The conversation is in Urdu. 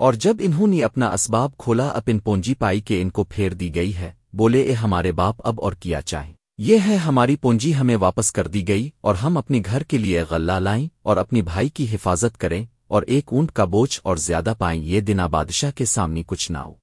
اور جب انہوں نے اپنا اسباب کھولا اپن پونجی پائی کہ ان کو پھیر دی گئی ہے، بولے، اے ہمارے باپ، اب اور کیا چاہیں؟ یہ ہے، ہماری پونجی ہمیں واپس کر دی گئی اور ہم اپنے گھر کے لیے غلہ لائیں اور اپنی بھائی کی حفاظت کریں اور ایک اونٹ کا بوجھ اور زیادہ پائیں، یہ دنا بادشاہ کے سامنے کچھ نہ ہو۔